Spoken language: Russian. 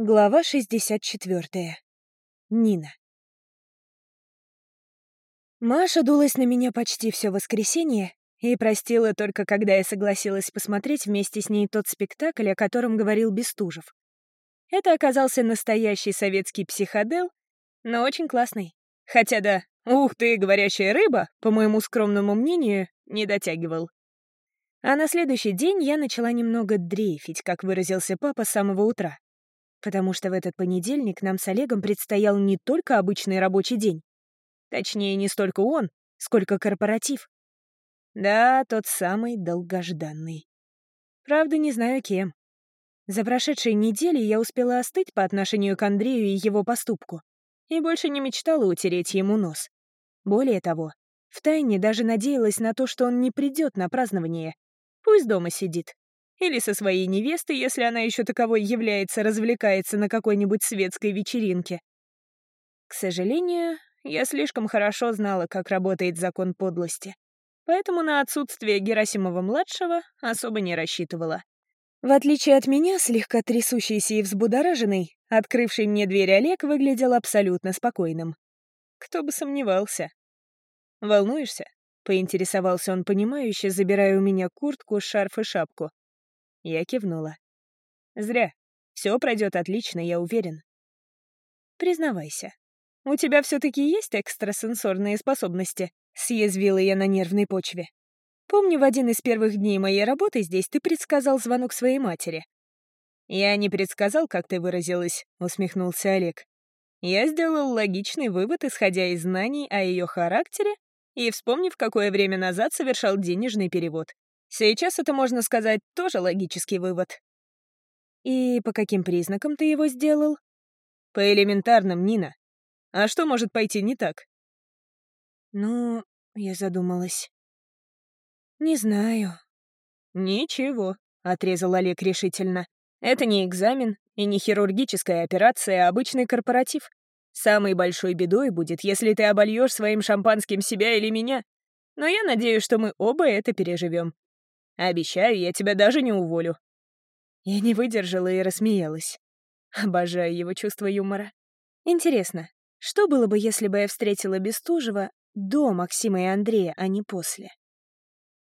Глава 64. Нина. Маша дулась на меня почти все воскресенье и простила только, когда я согласилась посмотреть вместе с ней тот спектакль, о котором говорил Бестужев. Это оказался настоящий советский психодел, но очень классный. Хотя да, ух ты, говорящая рыба, по моему скромному мнению, не дотягивал. А на следующий день я начала немного дрейфить, как выразился папа с самого утра потому что в этот понедельник нам с Олегом предстоял не только обычный рабочий день. Точнее, не столько он, сколько корпоратив. Да, тот самый долгожданный. Правда, не знаю кем. За прошедшие недели я успела остыть по отношению к Андрею и его поступку, и больше не мечтала утереть ему нос. Более того, втайне даже надеялась на то, что он не придет на празднование. Пусть дома сидит, или со своей невестой, если она еще таковой является, развлекается на какой-нибудь светской вечеринке. К сожалению, я слишком хорошо знала, как работает закон подлости. Поэтому на отсутствие Герасимова-младшего особо не рассчитывала. В отличие от меня, слегка трясущийся и взбудораженный, открывший мне дверь Олег выглядел абсолютно спокойным. Кто бы сомневался. «Волнуешься?» — поинтересовался он понимающе, забирая у меня куртку, шарф и шапку. Я кивнула. «Зря. Все пройдет отлично, я уверен». «Признавайся, у тебя все-таки есть экстрасенсорные способности?» — съязвила я на нервной почве. «Помню, в один из первых дней моей работы здесь ты предсказал звонок своей матери». «Я не предсказал, как ты выразилась», — усмехнулся Олег. «Я сделал логичный вывод, исходя из знаний о ее характере и вспомнив, какое время назад совершал денежный перевод. Сейчас это, можно сказать, тоже логический вывод. И по каким признакам ты его сделал? По элементарным, Нина. А что может пойти не так? Ну, я задумалась. Не знаю. Ничего, отрезал Олег решительно. Это не экзамен и не хирургическая операция, а обычный корпоратив. Самой большой бедой будет, если ты обольешь своим шампанским себя или меня. Но я надеюсь, что мы оба это переживем. Обещаю, я тебя даже не уволю». Я не выдержала и рассмеялась. Обожаю его чувство юмора. Интересно, что было бы, если бы я встретила Бестужева до Максима и Андрея, а не после?